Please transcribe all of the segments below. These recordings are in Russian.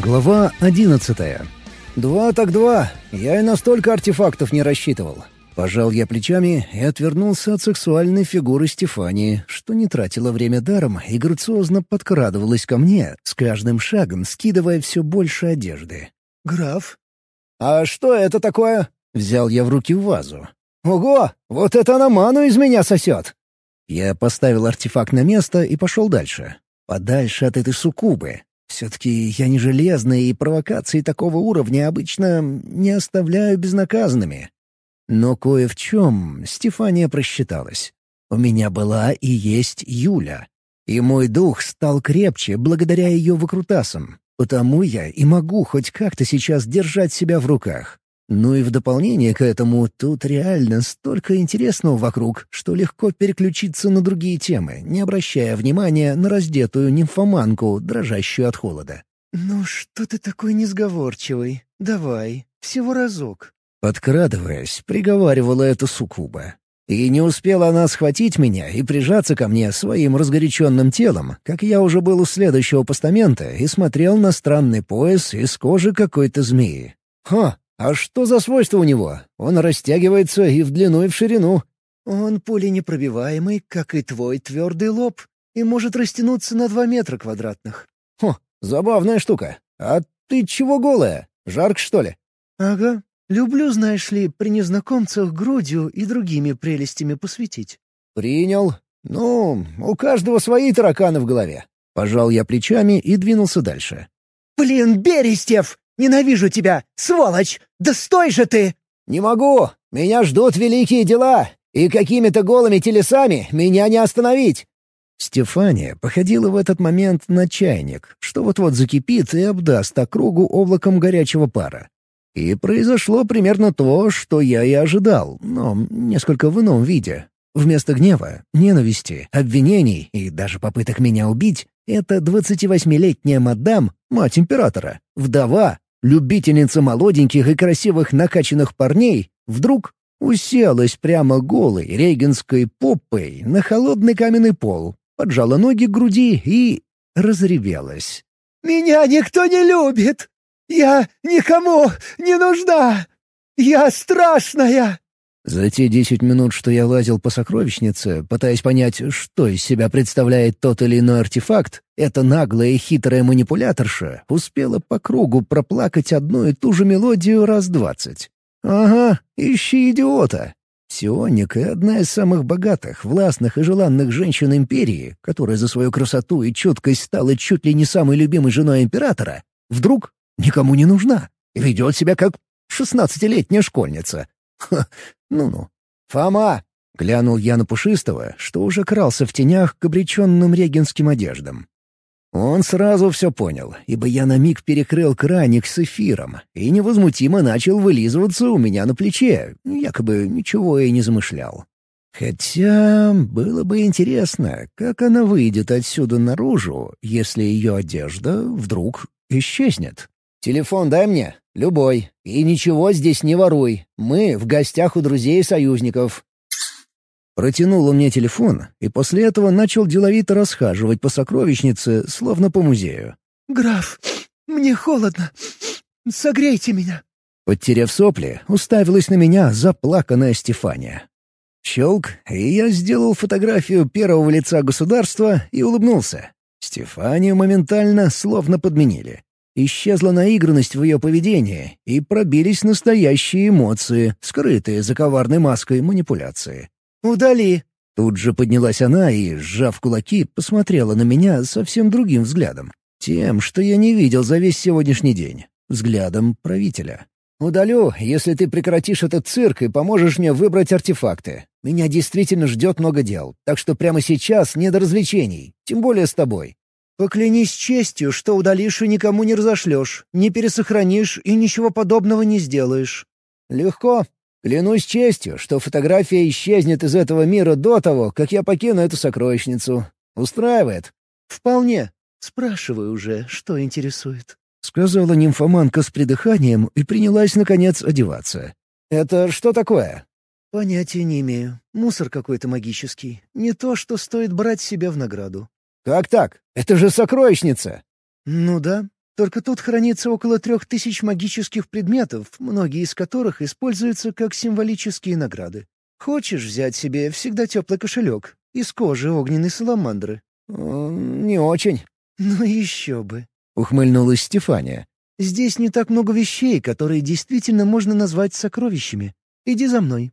Глава одиннадцатая. «Два так два. Я и на столько артефактов не рассчитывал». Пожал я плечами и отвернулся от сексуальной фигуры Стефании, что не тратила время даром и грациозно подкрадывалась ко мне, с каждым шагом скидывая все больше одежды. «Граф?» «А что это такое?» — взял я в руки вазу. «Ого! Вот это она ману из меня сосет!» Я поставил артефакт на место и пошел дальше. Подальше от этой суккубы, все-таки я не железный, и провокации такого уровня обычно не оставляю безнаказанными. Но кое в чем Стефания просчиталась. У меня была и есть Юля. И мой дух стал крепче благодаря ее выкрутасам. Потому я и могу хоть как-то сейчас держать себя в руках. Ну и в дополнение к этому, тут реально столько интересного вокруг, что легко переключиться на другие темы, не обращая внимания на раздетую нимфоманку, дрожащую от холода. «Ну что ты такой несговорчивый? Давай, всего разок». Подкрадываясь, приговаривала эта суккуба. И не успела она схватить меня и прижаться ко мне своим разгоряченным телом, как я уже был у следующего постамента и смотрел на странный пояс из кожи какой-то змеи. Ха, а что за свойство у него? Он растягивается и в длину, и в ширину. Он пуленепробиваемый, как и твой твердый лоб, и может растянуться на два метра квадратных. Хо, забавная штука. А ты чего голая? Жарко, что ли? Ага. Люблю, знаешь ли, при незнакомцах грудью и другими прелестями посвятить. Принял. Ну, у каждого свои тараканы в голове. Пожал я плечами и двинулся дальше. «Блин, Берестев! Ненавижу тебя, сволочь! Да стой же ты!» «Не могу! Меня ждут великие дела, и какими-то голыми телесами меня не остановить!» Стефания походила в этот момент на чайник, что вот-вот закипит и обдаст округу облаком горячего пара. И произошло примерно то, что я и ожидал, но несколько в ином виде. Вместо гнева, ненависти, обвинений и даже попыток меня убить, эта 28-летняя мадам, мать императора, вдова, Любительница молоденьких и красивых накачанных парней вдруг уселась прямо голой рейгенской попой на холодный каменный пол, поджала ноги к груди и разревелась. «Меня никто не любит! Я никому не нужна! Я страшная!» За те десять минут, что я лазил по сокровищнице, пытаясь понять, что из себя представляет тот или иной артефакт, эта наглая и хитрая манипуляторша успела по кругу проплакать одну и ту же мелодию раз двадцать. «Ага, ищи идиота!» Сионика — одна из самых богатых, властных и желанных женщин империи, которая за свою красоту и чуткость стала чуть ли не самой любимой женой императора, вдруг никому не нужна и ведет себя как шестнадцатилетняя школьница. Ха, ну-ну. «Фома!» — глянул я на Пушистого, что уже крался в тенях к обреченным регенским одеждам. Он сразу все понял, ибо я на миг перекрыл краник с эфиром и невозмутимо начал вылизываться у меня на плече, якобы ничего и не замышлял. Хотя было бы интересно, как она выйдет отсюда наружу, если ее одежда вдруг исчезнет. «Телефон дай мне, любой, и ничего здесь не воруй. Мы в гостях у друзей и союзников». Протянул он мне телефон, и после этого начал деловито расхаживать по сокровищнице, словно по музею. «Граф, мне холодно. Согрейте меня». Подтерев сопли, уставилась на меня заплаканная Стефания. Щелк, и я сделал фотографию первого лица государства и улыбнулся. Стефанию моментально словно подменили. Исчезла наигранность в ее поведении, и пробились настоящие эмоции, скрытые за коварной маской манипуляции. «Удали!» Тут же поднялась она и, сжав кулаки, посмотрела на меня совсем другим взглядом. Тем, что я не видел за весь сегодняшний день. Взглядом правителя. «Удалю, если ты прекратишь этот цирк и поможешь мне выбрать артефакты. Меня действительно ждет много дел, так что прямо сейчас не до развлечений, тем более с тобой. Поклянись честью, что удалишь и никому не разошлешь, не пересохранишь и ничего подобного не сделаешь». «Легко. Клянусь честью, что фотография исчезнет из этого мира до того, как я покину эту сокровищницу. Устраивает?» «Вполне. Спрашивай уже, что интересует». — сказала нимфоманка с придыханием и принялась, наконец, одеваться. «Это что такое?» «Понятия не имею. Мусор какой-то магический. Не то, что стоит брать себе в награду». «Как так? Это же сокровищница!» «Ну да. Только тут хранится около трех тысяч магических предметов, многие из которых используются как символические награды. Хочешь взять себе всегда теплый кошелек из кожи огненной саламандры?» «Не очень». «Ну еще бы», — ухмыльнулась Стефания. «Здесь не так много вещей, которые действительно можно назвать сокровищами. Иди за мной».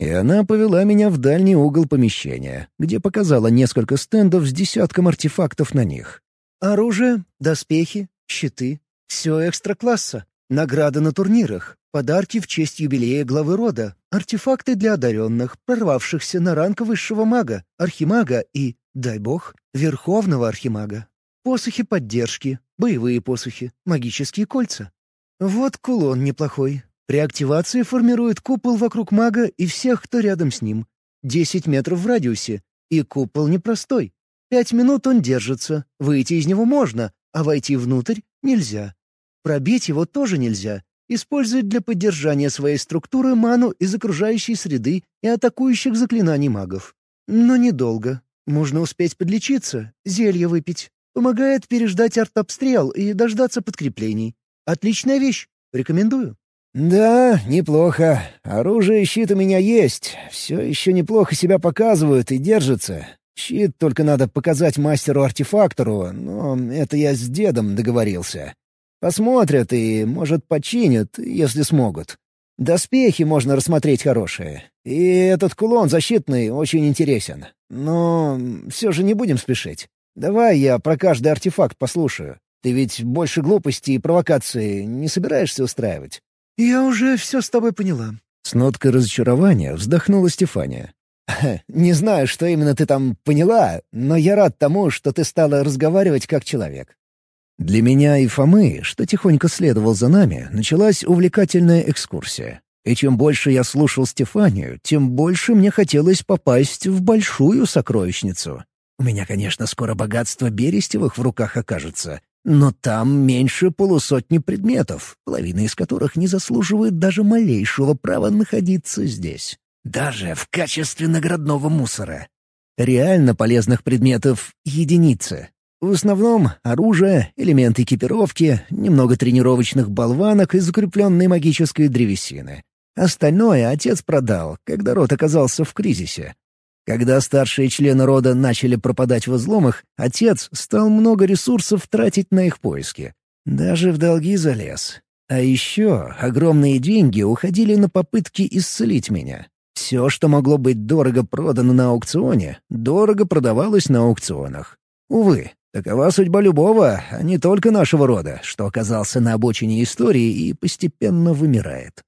И она повела меня в дальний угол помещения, где показала несколько стендов с десятком артефактов на них. «Оружие, доспехи, щиты. Все экстра-класса. Награды на турнирах, подарки в честь юбилея главы рода, артефакты для одаренных, прорвавшихся на ранг высшего мага, архимага и, дай бог, верховного архимага. Посохи поддержки, боевые посохи, магические кольца. Вот кулон неплохой. При активации формирует купол вокруг мага и всех, кто рядом с ним. Десять метров в радиусе. И купол непростой. Пять минут он держится, выйти из него можно, а войти внутрь нельзя. Пробить его тоже нельзя. Использует для поддержания своей структуры ману из окружающей среды и атакующих заклинаний магов. Но недолго. Можно успеть подлечиться, зелье выпить. Помогает переждать артобстрел и дождаться подкреплений. Отличная вещь. Рекомендую. «Да, неплохо. Оружие и щит у меня есть. Все еще неплохо себя показывают и держатся. Щит только надо показать мастеру-артефактору, но это я с дедом договорился. Посмотрят и, может, починят, если смогут. Доспехи можно рассмотреть хорошие. И этот кулон защитный очень интересен. Но все же не будем спешить. Давай я про каждый артефакт послушаю. Ты ведь больше глупостей и провокации не собираешься устраивать?» «Я уже все с тобой поняла». С ноткой разочарования вздохнула Стефания. «Не знаю, что именно ты там поняла, но я рад тому, что ты стала разговаривать как человек». Для меня и Фомы, что тихонько следовал за нами, началась увлекательная экскурсия. И чем больше я слушал Стефанию, тем больше мне хотелось попасть в большую сокровищницу. У меня, конечно, скоро богатство Берестевых в руках окажется, но там меньше полусотни предметов, половина из которых не заслуживает даже малейшего права находиться здесь. Даже в качестве наградного мусора. Реально полезных предметов — единицы. В основном оружие, элементы экипировки, немного тренировочных болванок и закрепленной магической древесины. Остальное отец продал, когда род оказался в кризисе. Когда старшие члены рода начали пропадать в изломах, отец стал много ресурсов тратить на их поиски. Даже в долги залез. А еще огромные деньги уходили на попытки исцелить меня. Все, что могло быть дорого продано на аукционе, дорого продавалось на аукционах. Увы, такова судьба любого, а не только нашего рода, что оказался на обочине истории и постепенно вымирает.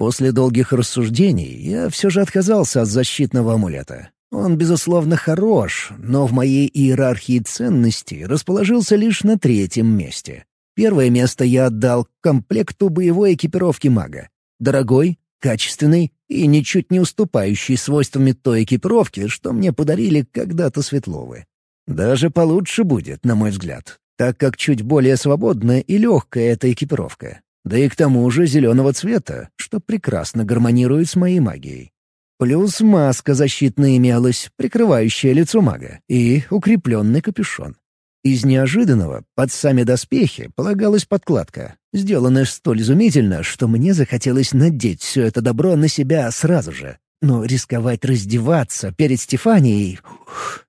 После долгих рассуждений я все же отказался от защитного амулета. Он, безусловно, хорош, но в моей иерархии ценностей расположился лишь на третьем месте. Первое место я отдал комплекту боевой экипировки мага. Дорогой, качественный и ничуть не уступающий свойствами той экипировки, что мне подарили когда-то Светловы. Даже получше будет, на мой взгляд, так как чуть более свободная и легкая эта экипировка. Да и к тому же зеленого цвета, что прекрасно гармонирует с моей магией. Плюс маска защитная имелась, прикрывающая лицо мага, и укрепленный капюшон. Из неожиданного под сами доспехи полагалась подкладка, сделанная столь изумительно, что мне захотелось надеть все это добро на себя сразу же. Но рисковать раздеваться перед Стефанией...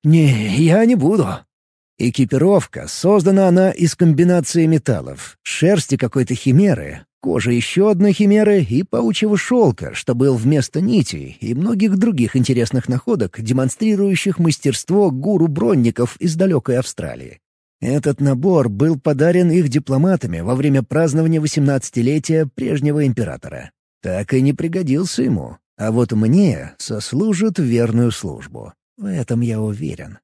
Не, я не буду. Экипировка, создана она из комбинации металлов, шерсти какой-то химеры, кожи еще одной химеры и паучьего шелка, что был вместо нитей, и многих других интересных находок, демонстрирующих мастерство гуру бронников из далекой Австралии. Этот набор был подарен их дипломатами во время празднования 18-летия прежнего императора. Так и не пригодился ему, а вот мне сослужит верную службу. В этом я уверен.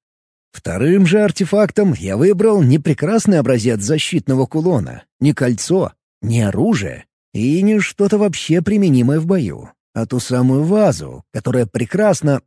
Вторым же артефактом я выбрал не прекрасный образец защитного кулона, не кольцо, не оружие и не что-то вообще применимое в бою, а ту самую вазу, которая прекрасно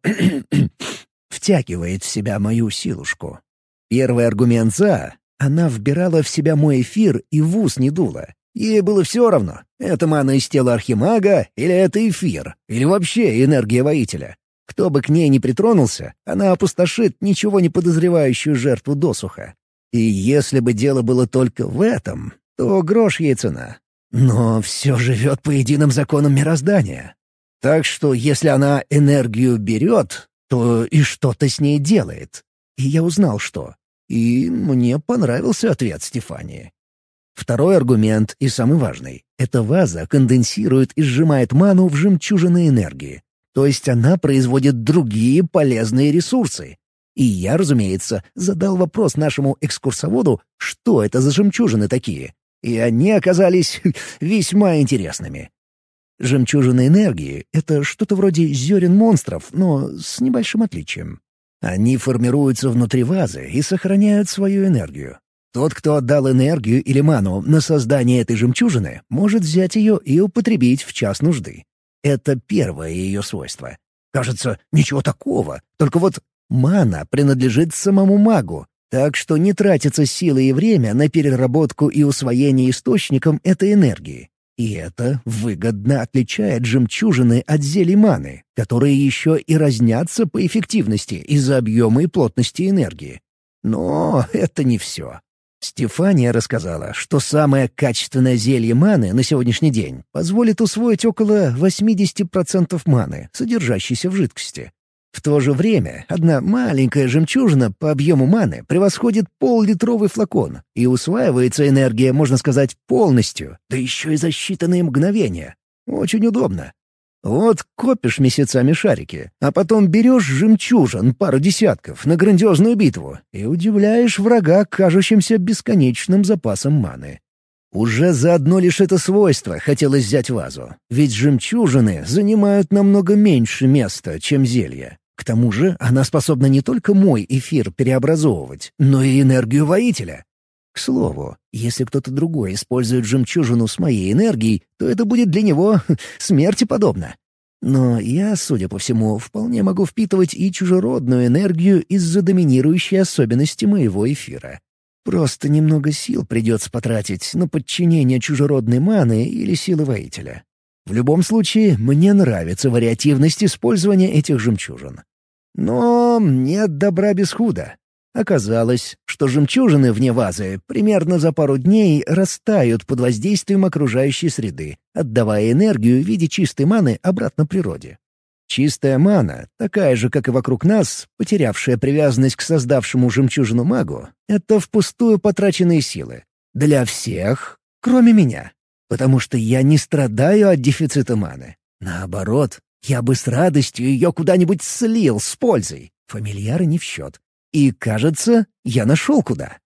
втягивает в себя мою силушку. Первый аргумент «за» — она вбирала в себя мой эфир и в ус не дула. Ей было все равно, это мана из тела архимага или это эфир, или вообще энергия воителя. Кто бы к ней не притронулся, она опустошит ничего не подозревающую жертву досуха. И если бы дело было только в этом, то грош ей цена. Но все живет по единым законам мироздания. Так что если она энергию берет, то и что-то с ней делает. И я узнал, что. И мне понравился ответ Стефании. Второй аргумент, и самый важный, эта ваза конденсирует и сжимает ману в жемчужины энергии. То есть она производит другие полезные ресурсы. И я, разумеется, задал вопрос нашему экскурсоводу, что это за жемчужины такие. И они оказались весьма интересными. Жемчужины энергии — это что-то вроде зерен монстров, но с небольшим отличием. Они формируются внутри вазы и сохраняют свою энергию. Тот, кто отдал энергию или ману на создание этой жемчужины, может взять ее и употребить в час нужды. Это первое ее свойство. Кажется, ничего такого, только вот мана принадлежит самому магу, так что не тратится силы и время на переработку и усвоение источником этой энергии. И это выгодно отличает жемчужины от зелий маны, которые еще и разнятся по эффективности из-за объема и плотности энергии. Но это не все. Стефания рассказала, что самое качественное зелье маны на сегодняшний день позволит усвоить около 80% маны, содержащейся в жидкости. В то же время одна маленькая жемчужина по объему маны превосходит пол-литровый флакон, и усваивается энергия, можно сказать, полностью, да еще и за считанные мгновения. Очень удобно. Вот копишь месяцами шарики, а потом берешь жемчужин пару десятков на грандиозную битву и удивляешь врага кажущимся бесконечным запасом маны. Уже за одно лишь это свойство хотелось взять вазу, ведь жемчужины занимают намного меньше места, чем зелья. К тому же она способна не только мой эфир переобразовывать, но и энергию воителя. Слову, если кто-то другой использует жемчужину с моей энергией, то это будет для него смерти подобно. Но я, судя по всему, вполне могу впитывать и чужеродную энергию из-за доминирующей особенности моего эфира. Просто немного сил придется потратить на подчинение чужеродной маны или силы воителя. В любом случае, мне нравится вариативность использования этих жемчужин. Но нет добра без худа. Оказалось, что жемчужины вне вазы примерно за пару дней растают под воздействием окружающей среды, отдавая энергию в виде чистой маны обратно природе. Чистая мана, такая же, как и вокруг нас, потерявшая привязанность к создавшему жемчужину магу, — это впустую потраченные силы. Для всех, кроме меня. Потому что я не страдаю от дефицита маны. Наоборот, я бы с радостью ее куда-нибудь слил с пользой. Фамильяры не в счет. И, кажется, я нашел куда.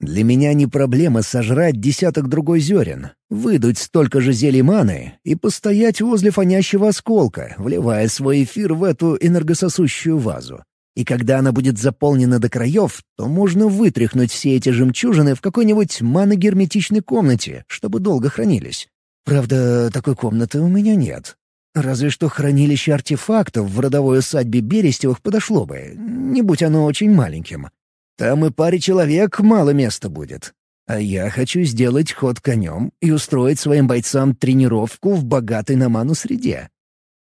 Для меня не проблема сожрать десяток другой зерен, выдуть столько же зелий маны и постоять возле фонящего осколка, вливая свой эфир в эту энергососущую вазу. И когда она будет заполнена до краев, то можно вытряхнуть все эти жемчужины в какой-нибудь маногерметичной комнате, чтобы долго хранились. Правда, такой комнаты у меня нет. Разве что хранилище артефактов в родовой усадьбе Берестевых подошло бы, не будь оно очень маленьким. Там и паре человек мало места будет. А я хочу сделать ход конем и устроить своим бойцам тренировку в богатой на ману среде.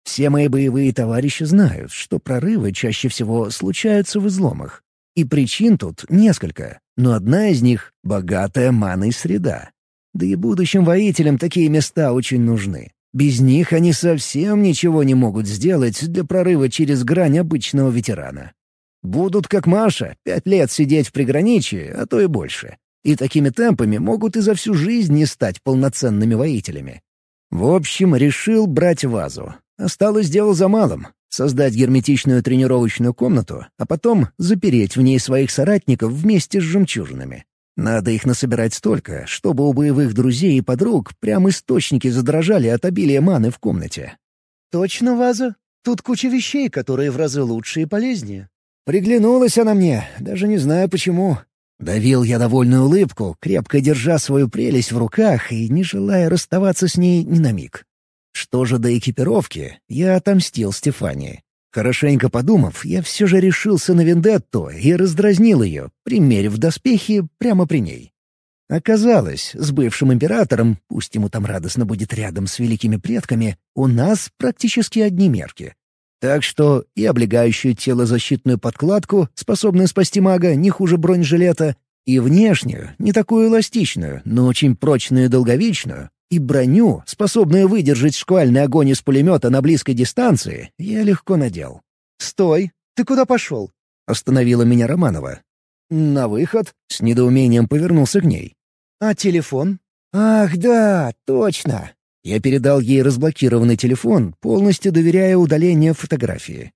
Все мои боевые товарищи знают, что прорывы чаще всего случаются в изломах. И причин тут несколько, но одна из них — богатая маной среда. Да и будущим воителям такие места очень нужны. Без них они совсем ничего не могут сделать для прорыва через грань обычного ветерана. Будут, как Маша, пять лет сидеть в приграничье, а то и больше. И такими темпами могут и за всю жизнь не стать полноценными воителями. В общем, решил брать вазу. Осталось дело за малым — создать герметичную тренировочную комнату, а потом запереть в ней своих соратников вместе с жемчужинами. Надо их насобирать столько, чтобы у боевых друзей и подруг прям источники задрожали от обилия маны в комнате. «Точно ваза? Тут куча вещей, которые в разы лучше и полезнее». Приглянулась она мне, даже не знаю почему. Давил я довольную улыбку, крепко держа свою прелесть в руках и не желая расставаться с ней ни на миг. Что же до экипировки, я отомстил Стефании. Хорошенько подумав, я все же решился на вендетту и раздразнил ее, примерив доспехи прямо при ней. Оказалось, с бывшим императором, пусть ему там радостно будет рядом с великими предками, у нас практически одни мерки. Так что и облегающую тело защитную подкладку, способную спасти мага не хуже бронежилета, И внешнюю, не такую эластичную, но очень прочную и долговечную, и броню, способную выдержать шквальный огонь из пулемета на близкой дистанции, я легко надел. «Стой! Ты куда пошел?» — остановила меня Романова. «На выход?» — с недоумением повернулся к ней. «А телефон?» «Ах, да, точно!» Я передал ей разблокированный телефон, полностью доверяя удалению фотографии.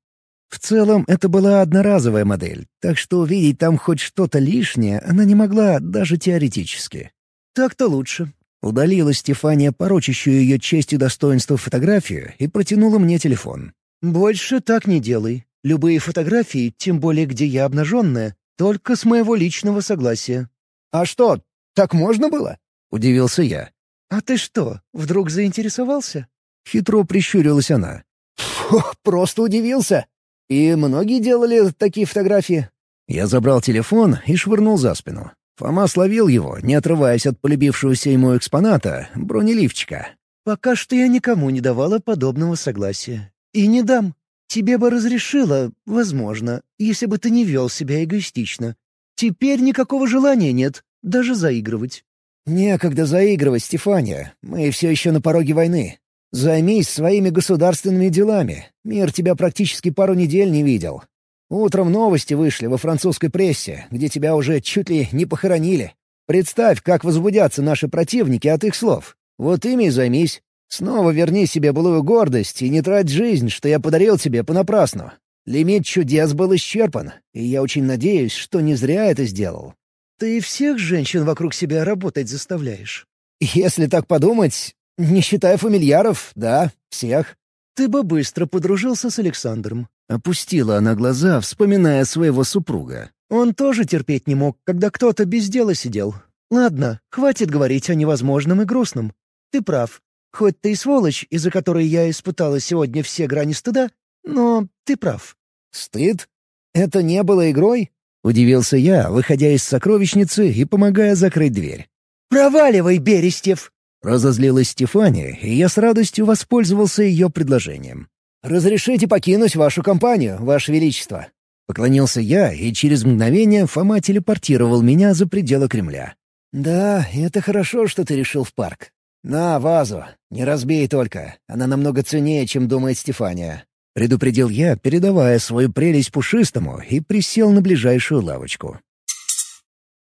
В целом, это была одноразовая модель, так что увидеть там хоть что-то лишнее она не могла даже теоретически. «Так-то лучше». Удалила Стефания порочащую ее честь и достоинство фотографию и протянула мне телефон. «Больше так не делай. Любые фотографии, тем более где я обнаженная, только с моего личного согласия». «А что, так можно было?» — удивился я. «А ты что, вдруг заинтересовался?» Хитро прищурилась она. «Фу, просто удивился. И многие делали такие фотографии?» Я забрал телефон и швырнул за спину. Фома словил его, не отрываясь от полюбившегося ему экспоната, бронеливчика. «Пока что я никому не давала подобного согласия. И не дам. Тебе бы разрешила, возможно, если бы ты не вел себя эгоистично. Теперь никакого желания нет, даже заигрывать». «Некогда заигрывать, Стефания. Мы все еще на пороге войны. Займись своими государственными делами. Мир тебя практически пару недель не видел. Утром новости вышли во французской прессе, где тебя уже чуть ли не похоронили. Представь, как возбудятся наши противники от их слов. Вот ими и займись. Снова верни себе былую гордость и не трать жизнь, что я подарил тебе понапрасну. Лимит чудес был исчерпан, и я очень надеюсь, что не зря это сделал. Ты всех женщин вокруг себя работать заставляешь. Если так подумать, не считая фамильяров, да, всех. Ты бы быстро подружился с Александром. Опустила она глаза, вспоминая своего супруга. Он тоже терпеть не мог, когда кто-то без дела сидел. Ладно, хватит говорить о невозможном и грустном. Ты прав. Хоть ты и сволочь, из-за которой я испытала сегодня все грани стыда, но ты прав». «Стыд? Это не было игрой?» — удивился я, выходя из сокровищницы и помогая закрыть дверь. «Проваливай, Берестев!» — разозлилась Стефания, и я с радостью воспользовался ее предложением. «Разрешите покинуть вашу компанию, Ваше Величество?» Поклонился я, и через мгновение Фома телепортировал меня за пределы Кремля. «Да, это хорошо, что ты решил в парк. «На, вазу. Не разбей только. Она намного ценнее, чем думает Стефания». Предупредил я, передавая свою прелесть пушистому, и присел на ближайшую лавочку.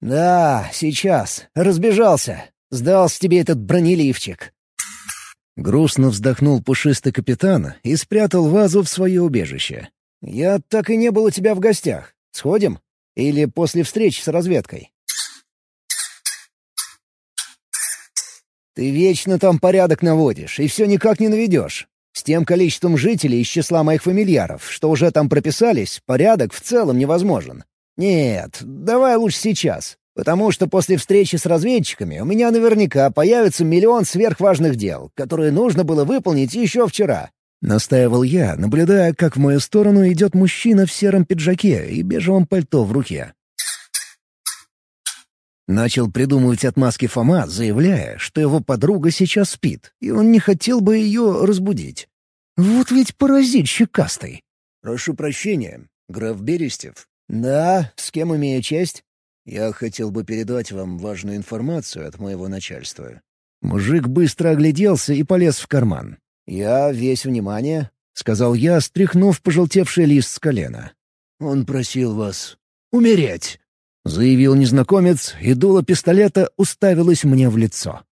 «Да, сейчас. Разбежался. Сдался тебе этот бронеливчик». Грустно вздохнул пушистый капитан и спрятал вазу в свое убежище. «Я так и не был у тебя в гостях. Сходим? Или после встречи с разведкой?» Ты вечно там порядок наводишь, и все никак не наведешь. С тем количеством жителей из числа моих фамильяров, что уже там прописались, порядок в целом невозможен. Нет, давай лучше сейчас. Потому что после встречи с разведчиками у меня наверняка появится миллион сверхважных дел, которые нужно было выполнить еще вчера. Настаивал я, наблюдая, как в мою сторону идет мужчина в сером пиджаке и бежевом пальто в руке. Начал придумывать отмазки Фома, заявляя, что его подруга сейчас спит, и он не хотел бы ее разбудить. Вот ведь паразит щекастый. «Прошу прощения, граф Берестев». «Да, с кем имею честь?» «Я хотел бы передать вам важную информацию от моего начальства». Мужик быстро огляделся и полез в карман. «Я весь внимание», — сказал я, стряхнув пожелтевший лист с колена. «Он просил вас умереть». — заявил незнакомец, и дуло пистолета уставилось мне в лицо.